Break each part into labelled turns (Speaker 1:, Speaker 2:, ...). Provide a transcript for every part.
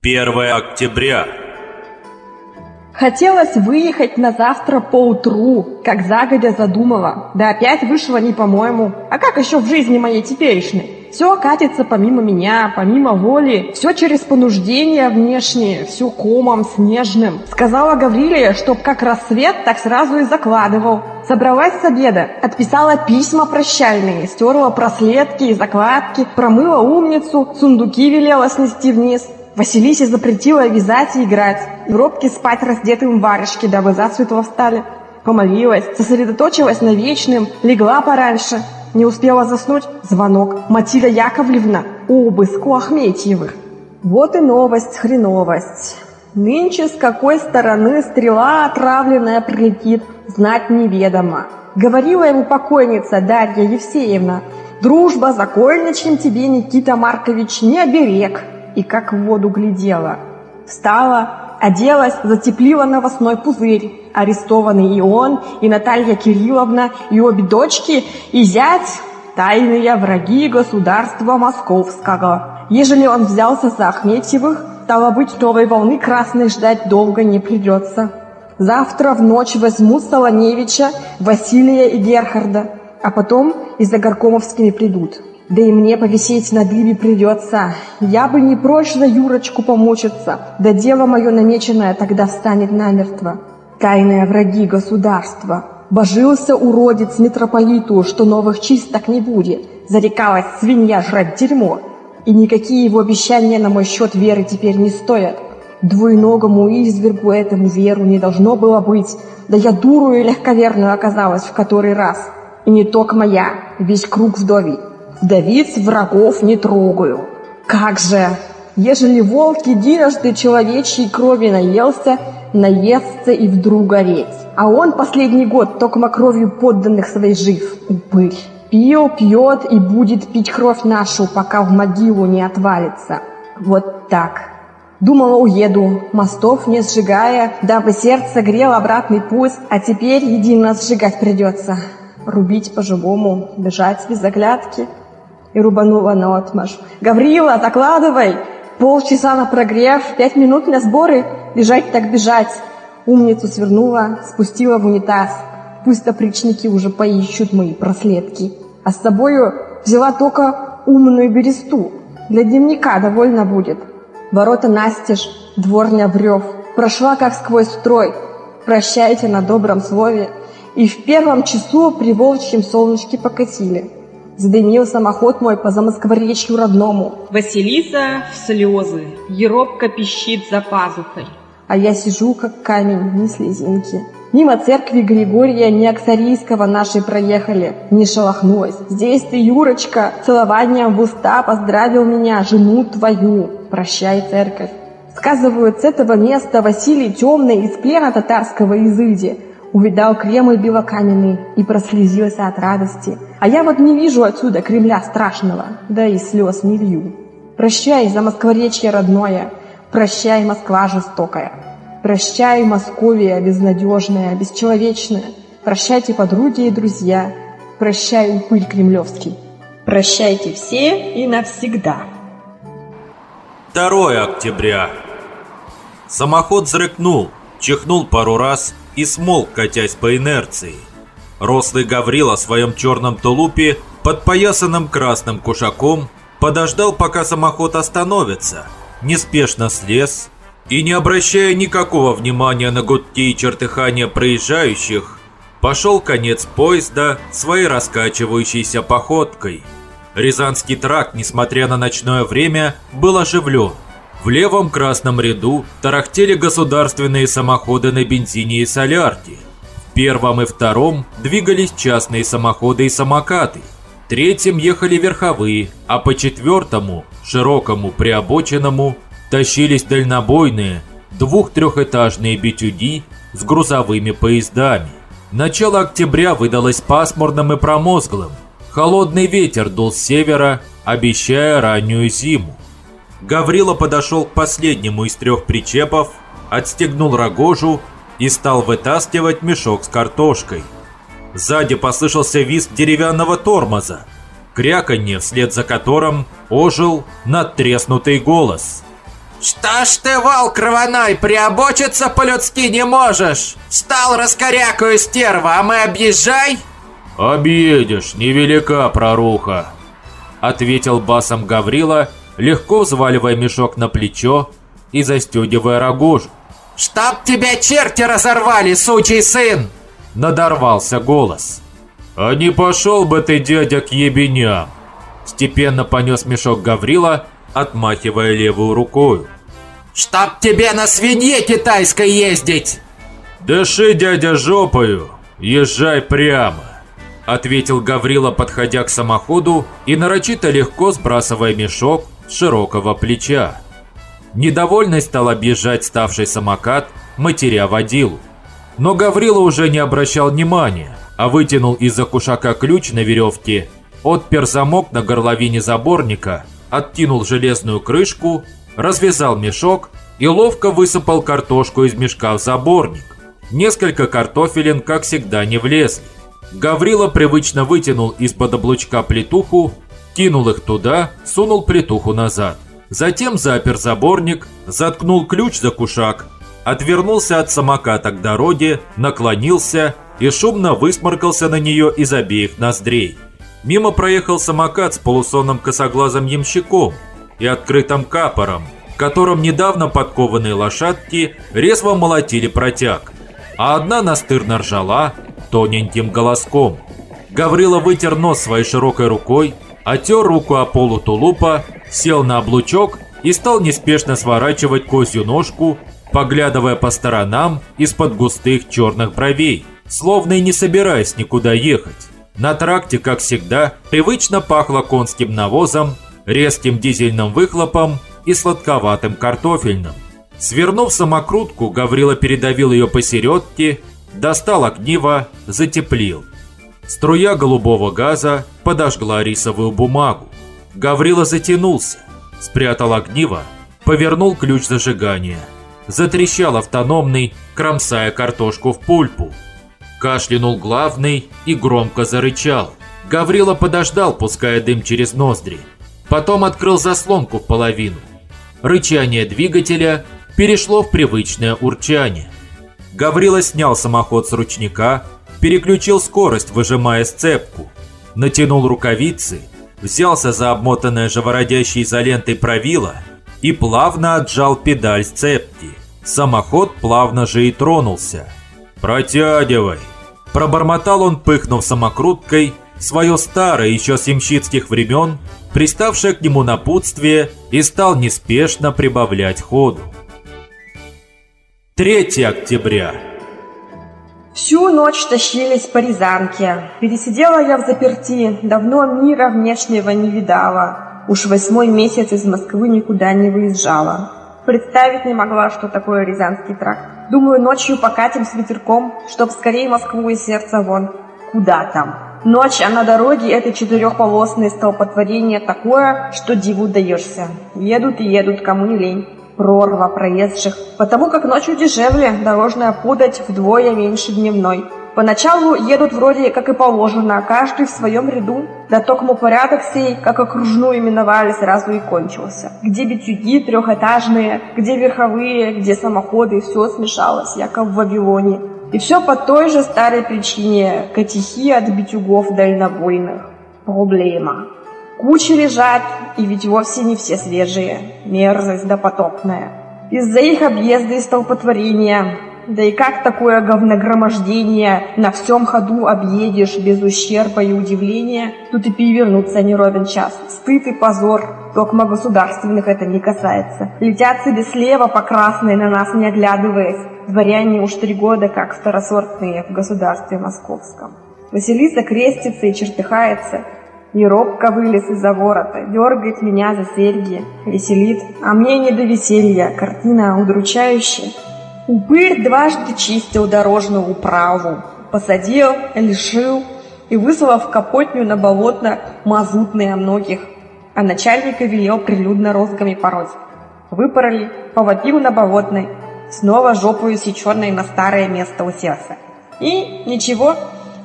Speaker 1: 1 октября.
Speaker 2: Хотелось выехать на завтра поутру, как загодя задумала. Да опять вышло не по-моему. А как еще в жизни моей теперешней? Все катится помимо меня, помимо воли. Все через понуждение внешнее, все комом снежным. Сказала Гаврилия, чтоб как рассвет, так сразу и закладывал. Собралась с обеда, отписала письма прощальные, стерла проследки и закладки, промыла умницу, сундуки велела снести вниз. Василисе запретила вязать и играть. В робке спать раздетым варежки, дабы засветло встали. Помолилась, сосредоточилась на вечном, легла пораньше. Не успела заснуть. Звонок. Матильда Яковлевна. Обыск у Ахметьевых. Вот и новость, хреновость. Нынче с какой стороны стрела отравленная прилетит, знать неведомо. Говорила ему покойница Дарья Евсеевна, дружба закольничьим тебе, Никита Маркович, не оберег. И как в воду глядела. Встала, оделась, затеплила новостной пузырь. Арестованы и он, и Наталья Кирилловна, и обе дочки, и зять – тайные враги государства московского. Ежели он взялся за Ахметьевых, стало быть, новой волны красной ждать долго не придется. Завтра в ночь возьму Солоневича, Василия и Герхарда, а потом и за Горкомовскими придут. Да и мне повисеть на дыбе придется. Я бы не прочь за Юрочку помучиться, да дело мое намеченное тогда встанет намертво. Тайные враги государства. Божился уродец митрополиту, что новых чисток не будет. Зарекалась свинья жрать дерьмо. И никакие его обещания на мой счет веры теперь не стоят. Двуеногому извергу этому веру не должно было быть. Да я дурую и легковерную оказалась в который раз. И не только моя, весь круг вдовий. Вдовиц врагов не трогаю. Как же, ежели волк единожды человечьей крови наелся, наестся и вдруг гореть. А он последний год только кровью подданных своих жив, упырь. Пил, пьет и будет пить кровь нашу, пока в могилу не отвалится. Вот так. Думала, уеду, мостов не сжигая, дабы сердце грел обратный путь, а теперь едино сжигать придется. Рубить по-живому, бежать без оглядки. И рубанула на отмаш. «Гаврила, закладывай! Полчаса на прогрев, пять минут на сборы, бежать так бежать!» Умницу свернула, спустила в унитаз. Пусть опричники уже поищут мои проследки. А с собою взяла только умную бересту. Для дневника довольно будет. Ворота настежь, дворня брев. Прошла как сквозь строй. Прощайте на добром слове. И в первом часу при волчьем солнышке покатили. Задымил самоход мой по замоскворечью родному.
Speaker 3: Василиса в слезы, еробка пищит за пазухой.
Speaker 2: А я сижу, как камень, ни слезинки. Мимо церкви Григория Неоксарийского нашей проехали. Не шелохнулась. Здесь ты, Юрочка, целованием в уста поздравил меня, жену твою. Прощай, церковь. Сказывают, с этого места Василий Темный из плена татарского изыди увидал Кремль белокаменный и прослезился от радости. А я вот не вижу отсюда Кремля страшного, да и слез не лью. Прощай, за Москворечье родное, прощай, Москва жестокая. Прощай, Московия безнадежная, бесчеловечная. Прощайте, подруги и друзья. Прощай, упырь кремлевский.
Speaker 3: Прощайте все и навсегда.
Speaker 1: 2 октября. Самоход взрыкнул, чихнул пару раз и смолк, катясь по инерции. Рослый Гаврила в своем черном тулупе, подпоясанным красным кушаком, подождал, пока самоход остановится, неспешно слез и, не обращая никакого внимания на гудки и чертыхания проезжающих, пошел конец поезда своей раскачивающейся походкой. Рязанский тракт, несмотря на ночное время, был оживлен. В левом красном ряду тарахтели государственные самоходы на бензине и солярке. В первом и втором двигались частные самоходы и самокаты. В третьем ехали верховые, а по четвертому, широкому приобоченному, тащились дальнобойные двух-трехэтажные битюги с грузовыми поездами. Начало октября выдалось пасмурным и промозглым. Холодный ветер дул с севера, обещая раннюю зиму. Гаврила подошел к последнему из трех причепов, отстегнул рогожу и стал вытаскивать мешок с картошкой. Сзади послышался визг деревянного тормоза, кряканье, вслед за которым ожил надтреснутый голос.
Speaker 4: «Что ж ты, волк рваной, приобочиться по-людски не можешь? Стал раскорякую стерва, а мы объезжай?»
Speaker 1: «Объедешь, невелика проруха», — ответил басом Гаврила, легко взваливая мешок на плечо и застегивая рогожу.
Speaker 4: «Чтоб тебя черти разорвали, сучий сын!»
Speaker 1: — надорвался голос. «А не пошел бы ты, дядя, к ебеням!» Степенно понес мешок Гаврила, отмахивая левую рукой.
Speaker 4: «Чтоб тебе на свинье китайской ездить!»
Speaker 1: «Дыши, дядя, жопою, езжай прямо!» Ответил Гаврила, подходя к самоходу и нарочито легко сбрасывая мешок широкого плеча. Недовольный стал объезжать ставший самокат, матеря водилу. Но Гаврила уже не обращал внимания, а вытянул из-за кушака ключ на веревке, отпер замок на горловине заборника, откинул железную крышку, развязал мешок и ловко высыпал картошку из мешка в заборник. Несколько картофелин, как всегда, не влезли. Гаврила привычно вытянул из-под облучка плитуху, кинул их туда, сунул плитуху назад. Затем запер заборник, заткнул ключ за кушак, отвернулся от самоката к дороге, наклонился и шумно высморкался на нее из обеих ноздрей. Мимо проехал самокат с полусонным косоглазым ямщиком и открытым капором, которым недавно подкованные лошадки резво молотили протяг, а одна настырно ржала тоненьким голоском. Гаврила вытер нос своей широкой рукой, отер руку о полу тулупа сел на облучок и стал неспешно сворачивать козью ножку, поглядывая по сторонам из-под густых черных бровей, словно и не собираясь никуда ехать. На тракте, как всегда, привычно пахло конским навозом, резким дизельным выхлопом и сладковатым картофельным. Свернув самокрутку, Гаврила передавил ее посередке, достал огниво, затеплил. Струя голубого газа подожгла рисовую бумагу. Гаврила затянулся, спрятал огниво, повернул ключ зажигания. Затрещал автономный, кромсая картошку в пульпу. Кашлянул главный и громко зарычал. Гаврила подождал, пуская дым через ноздри. Потом открыл заслонку в половину. Рычание двигателя перешло в привычное урчание. Гаврила снял самоход с ручника, переключил скорость, выжимая сцепку, натянул рукавицы – взялся за обмотанное живородящей изолентой правило и плавно отжал педаль сцепки. Самоход плавно же и тронулся. «Протягивай!» Пробормотал он, пыхнув самокруткой, свое старое еще с ямщицких времен, приставшее к нему напутствие и стал неспешно прибавлять ходу. 3 октября
Speaker 2: Всю ночь тащились по Рязанке. Пересидела я в заперти, давно мира внешнего не видала. Уж восьмой месяц из Москвы никуда не выезжала. Представить не могла, что такое Рязанский тракт. Думаю, ночью покатим с ветерком, чтоб скорее Москву и сердце вон. Куда там? Ночь, а на дороге это четырехполосное столпотворение такое, что диву даешься. Едут и едут, кому не лень прорва проезжих, потому как ночью дешевле, дорожная подать вдвое меньше дневной. Поначалу едут вроде как и положено, каждый в своем ряду, да токмо порядок сей, как окружную именовали, сразу и кончился. Где битюги трехэтажные, где верховые, где самоходы, все смешалось, яко в Вавилоне. И все по той же старой причине – катехи от битюгов дальнобойных. Проблема. Кучи лежат, и ведь вовсе не все свежие, мерзость допотопная. Из-за их объезда и столпотворения. Да и как такое говногромождение на всем ходу объедешь без ущерба и удивления, тут и перевернуться не ровен час. Стыд и позор, токмо государственных это не касается. Летят себе слева по красной, на нас не оглядываясь. Дворяне уж три года как второсортные в государстве московском. Василиса крестится и чертыхается, и робко вылез из-за ворота, дергает меня за серьги, веселит. А мне не до веселья, картина удручающая. Упырь дважды чистил дорожную управу, посадил, лишил и выслал в капотню на болотно мазутные многих, а начальника велел прилюдно розгами пороть. Выпороли, поводил на болотной, снова жопою сеченной на старое место уселся. И ничего,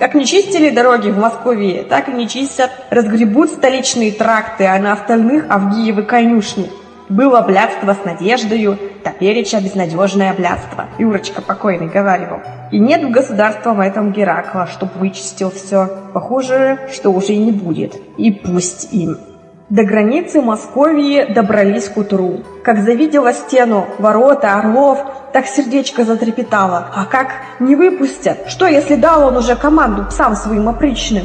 Speaker 2: как не чистили дороги в Москве, так и не чистят, разгребут столичные тракты, а на остальных Авгиевы конюшни. Было блядство с надеждою, топереча безнадежное блядство, Юрочка покойный говаривал. И нет в государстве этом Геракла, чтоб вычистил все. Похоже, что уже и не будет. И пусть им. До границы Московии добрались к утру. Как завидела стену, ворота, орлов, так сердечко затрепетало. А как не выпустят? Что, если дал он уже команду псам своим опричным?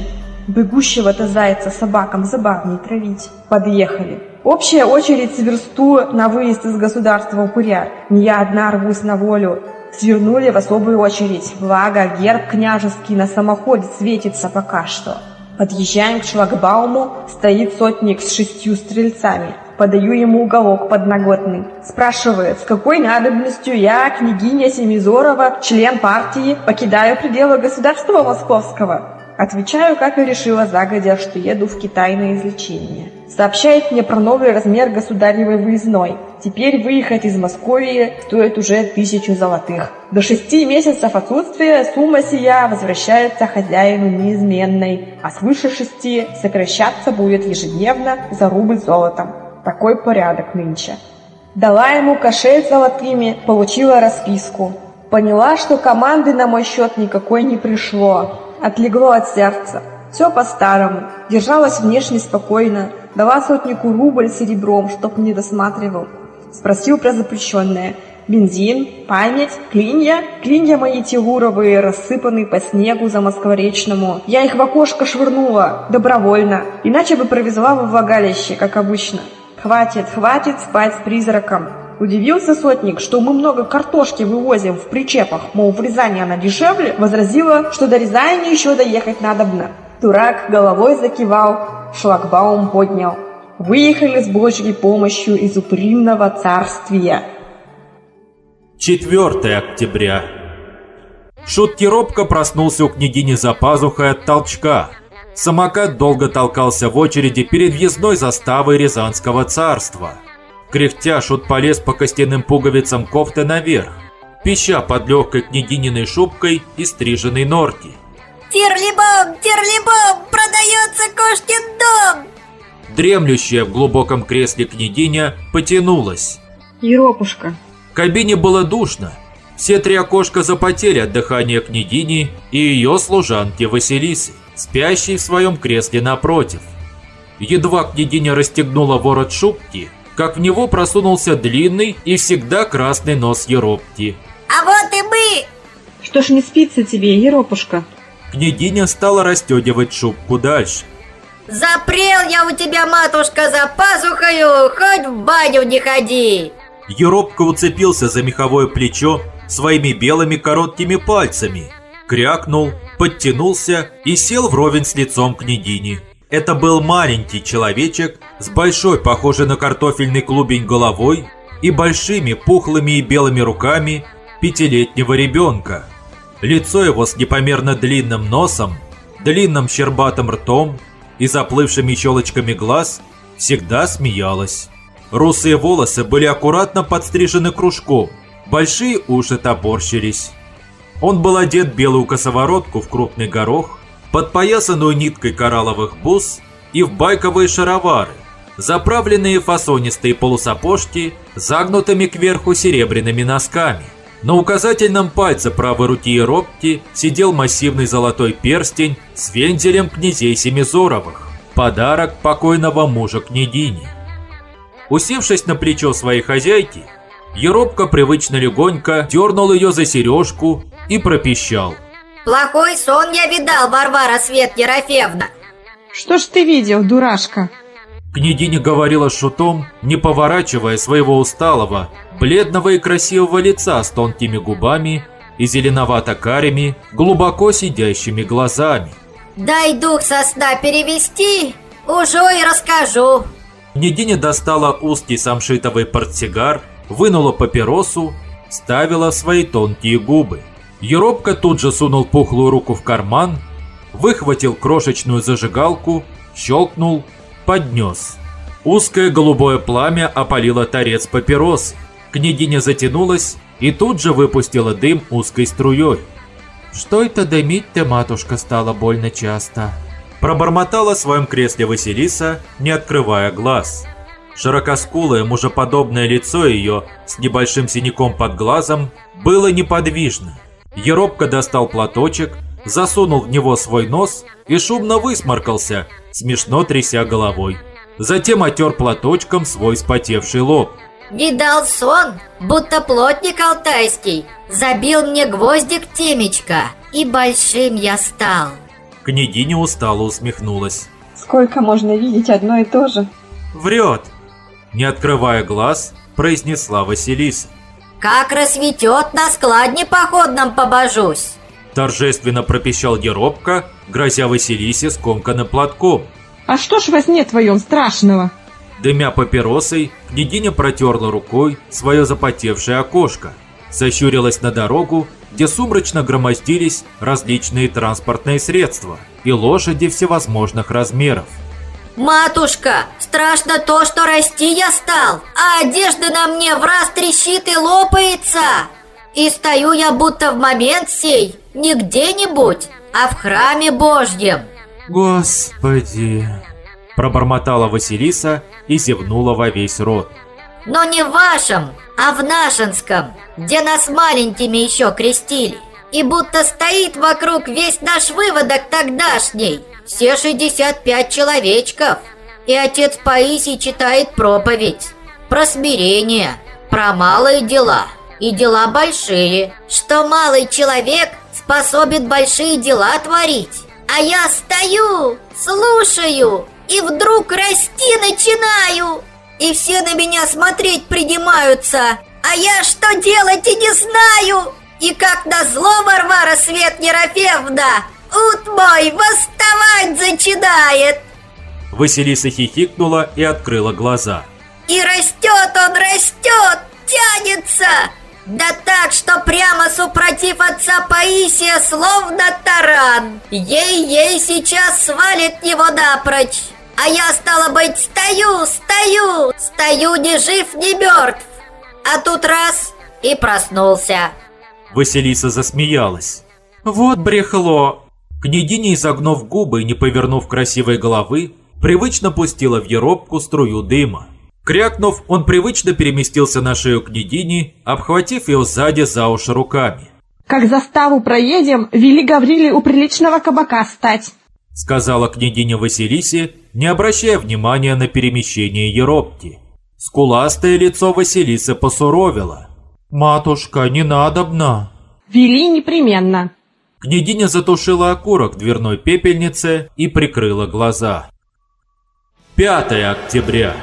Speaker 2: Бегущего-то зайца собакам забавней травить. Подъехали. Общая очередь сверсту на выезд из государства упыря. Не я одна рвусь на волю. Свернули в особую очередь. Благо, герб княжеский на самоходе светится пока что. Подъезжаем к шлагбауму, стоит сотник с шестью стрельцами. Подаю ему уголок подноготный. Спрашивает, с какой надобностью я, княгиня Семизорова, член партии, покидаю пределы государства московского. Отвечаю, как и решила загодя, что еду в Китай на излечение. Сообщает мне про новый размер государевой выездной. Теперь выехать из Москвы стоит уже тысячу золотых. До шести месяцев отсутствия сумма сия возвращается хозяину неизменной, а свыше шести сокращаться будет ежедневно за рубль золотом. Такой порядок нынче. Дала ему кошель золотыми, получила расписку. Поняла, что команды на мой счет никакой не пришло, Отлегло от сердца. Все по-старому. Держалась внешне спокойно. Дала сотнику рубль серебром, чтоб не досматривал. Спросил про запрещенное. Бензин, память, клинья. Клинья мои телуровые, рассыпаны по снегу за Москворечному. Я их в окошко швырнула, добровольно. Иначе бы провезла во влагалище, как обычно. Хватит, хватит спать с призраком. Удивился сотник, что мы много картошки вывозим в причепах, мол, в Рязани она дешевле, возразила, что до Рязани еще доехать надобно. Дурак головой закивал, шлагбаум поднял. Выехали с Божьей помощью из упрямного царствия.
Speaker 1: 4 октября. Шутки робко проснулся у княгини за пазухой от толчка. Самокат долго толкался в очереди перед въездной заставой Рязанского царства – Кряхтя, Шут полез по костяным пуговицам кофты наверх, пища под легкой княгининой шубкой и стриженной норки.
Speaker 5: «Терлибом! Терлибом! Продается кошкин дом!»
Speaker 1: Дремлющая в глубоком кресле княгиня потянулась.
Speaker 3: «Еропушка!»
Speaker 1: В кабине было душно. Все три окошка запотели от дыхания княгини и ее служанки Василисы, спящей в своем кресле напротив. Едва княгиня расстегнула ворот шубки, как в него просунулся длинный и всегда красный нос Еропки.
Speaker 5: «А вот и мы!»
Speaker 3: «Что ж не спится тебе, Еропушка?»
Speaker 1: Княгиня стала расстегивать шубку дальше.
Speaker 5: «Запрел я у тебя, матушка, за пазухою, хоть в баню не ходи!»
Speaker 1: Еропка уцепился за меховое плечо своими белыми короткими пальцами, крякнул, подтянулся и сел вровень с лицом княгини. Это был маленький человечек с большой, похожей на картофельный клубень головой и большими пухлыми и белыми руками пятилетнего ребенка. Лицо его с непомерно длинным носом, длинным щербатым ртом и заплывшими щелочками глаз всегда смеялось. Русые волосы были аккуратно подстрижены кружком, большие уши топорщились. Он был одет в белую косоворотку в крупный горох, подпоясанную ниткой коралловых бус и в байковые шаровары, заправленные фасонистые полусапожки загнутыми кверху серебряными носками. На указательном пальце правой руки Еропки сидел массивный золотой перстень с вензелем князей Семизоровых, подарок покойного мужа княгини. Усевшись на плечо своей хозяйки, Еропка привычно легонько дернул ее за сережку и пропищал –
Speaker 5: Плохой сон я видал, Варвара Свет Ерофеевна.
Speaker 2: Что ж ты видел, дурашка?
Speaker 1: Княгиня говорила шутом, не поворачивая своего усталого, бледного и красивого лица с тонкими губами и зеленовато-карими, глубоко сидящими глазами.
Speaker 5: Дай дух со сна перевести, уже и расскажу.
Speaker 1: Княгиня достала узкий самшитовый портсигар, вынула папиросу, ставила свои тонкие губы. Еропка тут же сунул пухлую руку в карман, выхватил крошечную зажигалку, щелкнул, поднес. Узкое голубое пламя опалило торец папирос. Княгиня затянулась и тут же выпустила дым узкой струей. «Что это дымить-то, матушка, стало больно часто?» Пробормотала в своем кресле Василиса, не открывая глаз. Широкоскулое, мужеподобное лицо ее с небольшим синяком под глазом было неподвижно. Еробка достал платочек, засунул в него свой нос и шумно высморкался, смешно тряся головой. Затем отер платочком свой спотевший лоб.
Speaker 5: Видал сон, будто плотник алтайский Забил мне гвоздик темечко И большим я стал
Speaker 1: Княгиня устало усмехнулась.
Speaker 2: Сколько можно видеть одно и то же?
Speaker 1: Врет! Не открывая глаз, произнесла Василиса.
Speaker 5: Как рассветет, на складне походном побожусь
Speaker 1: Торжественно пропищал Еробка, грозя Василисе скомканным платком.
Speaker 2: А что ж во сне твоем страшного?
Speaker 1: Дымя папиросой, княгиня протерла рукой свое запотевшее окошко, сощурилась на дорогу, где сумрачно громоздились различные транспортные средства и лошади всевозможных размеров.
Speaker 5: Матушка, страшно то, что расти я стал, а одежда на мне в раз трещит и лопается. И стою я будто в момент сей не где-нибудь, а в храме Божьем.
Speaker 1: Господи, Пробормотала Василиса и зевнула во весь рот.
Speaker 5: Но не в вашем, а в нашинском, где нас маленькими еще крестили. И будто стоит вокруг весь наш выводок тогдашний, все 65 человечков. И отец Паисий читает проповедь про смирение, про малые дела и дела большие, что малый человек способен большие дела творить. А я стою, слушаю и вдруг расти начинаю. И все на меня смотреть принимаются. А я что делать и не знаю. И как назло Варвара Свет Ерофеевна Ут мой восставать зачинает
Speaker 1: Василиса хихикнула и открыла глаза.
Speaker 5: И растет он, растет, тянется да так, что прямо супротив отца Паисия, словно таран Ей-ей сейчас свалит его напрочь а я, стала быть, стою, стою, стою ни жив, ни мертв. А тут раз и проснулся.
Speaker 1: Василиса засмеялась. Вот брехло. Княгиня, изогнув губы и не повернув красивой головы, привычно пустила в еробку струю дыма. Крякнув, он привычно переместился на шею княгини, обхватив ее сзади за уши руками.
Speaker 2: Как заставу проедем, вели Гавриле у приличного кабака стать
Speaker 1: сказала княгиня Василисе, не обращая внимания на перемещение Еропти. Скуластое лицо Василисы посуровило. «Матушка, не надобно!»
Speaker 2: «Вели непременно!»
Speaker 1: Княгиня затушила окурок дверной пепельнице и прикрыла глаза. 5 октября.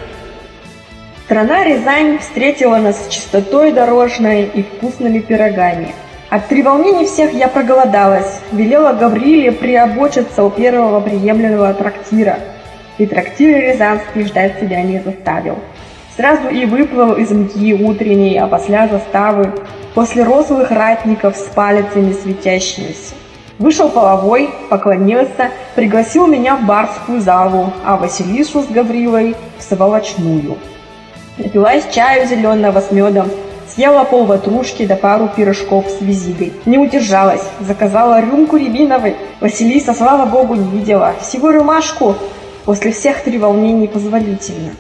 Speaker 2: Страна Рязань встретила нас чистотой дорожной и вкусными пирогами – от треволнений всех я проголодалась, велела Гавриле приобочиться у первого приемлемого трактира. И трактир Рязанский ждать себя не заставил. Сразу и выплыл из мки утренней, а после заставы, после розовых ратников с палицами светящимися. Вышел половой, поклонился, пригласил меня в барскую залу, а Василису с Гаврилой в сволочную. Напилась чаю зеленого с медом, Съела пол ватрушки да пару пирожков с визигой. Не удержалась, заказала рюмку рябиновой. Василиса, слава богу, не видела. Всего рюмашку. После всех треволнений позволительно.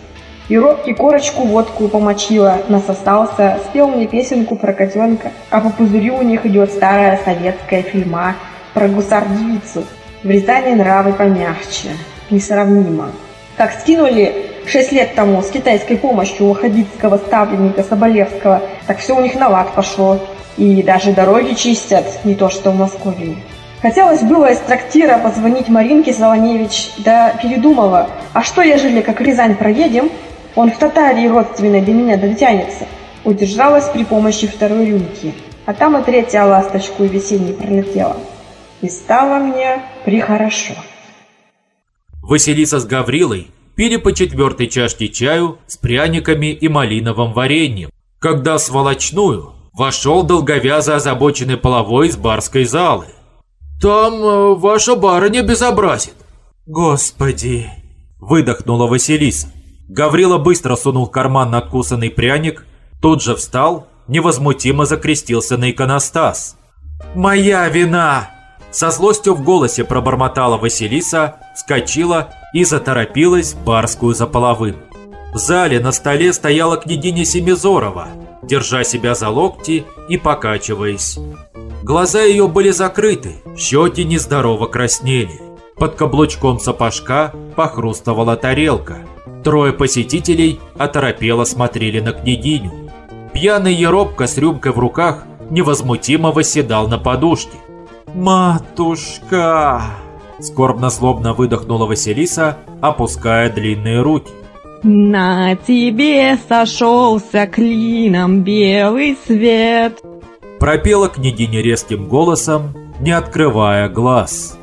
Speaker 2: И робки корочку водку помочила, насосался, спел мне песенку про котенка, а по пузырю у них идет старая советская фильма про гусар-девицу. В Рязани нравы помягче, несравнимо. Как скинули шесть лет тому с китайской помощью у хадидского ставленника Соболевского, так все у них на лад пошло. И даже дороги чистят, не то что в Москве. Хотелось было из трактира позвонить Маринке Солоневич, да передумала. А что, ежели как Рязань проедем, он в Татарии родственной до меня дотянется. Удержалась при помощи второй рюмки. А там и третья ласточку и весенней пролетела. И стало мне прихорошо.
Speaker 1: Василиса с Гаврилой пили по четвертой чашке чаю с пряниками и малиновым вареньем, когда сволочную вошел долговязо озабоченный половой из барской залы. «Там э, ваша барыня безобразит!» «Господи!» – выдохнула Василиса. Гаврила быстро сунул в карман надкусанный пряник, тут же встал, невозмутимо закрестился на иконостас. «Моя вина!» Со злостью в голосе пробормотала Василиса, вскочила и заторопилась в барскую за. В зале на столе стояла княгиня Семизорова, держа себя за локти и покачиваясь. Глаза ее были закрыты, щеки нездорово краснели. Под каблучком сапожка похрустывала тарелка. Трое посетителей оторопело смотрели на княгиню. Пьяный Еробка с рюмкой в руках невозмутимо восседал на подушке. «Матушка!» Скорбно-злобно выдохнула Василиса, опуская длинные руки.
Speaker 2: На тебе сошелся клином белый свет.
Speaker 1: Пропела княгиня резким голосом, не открывая глаз.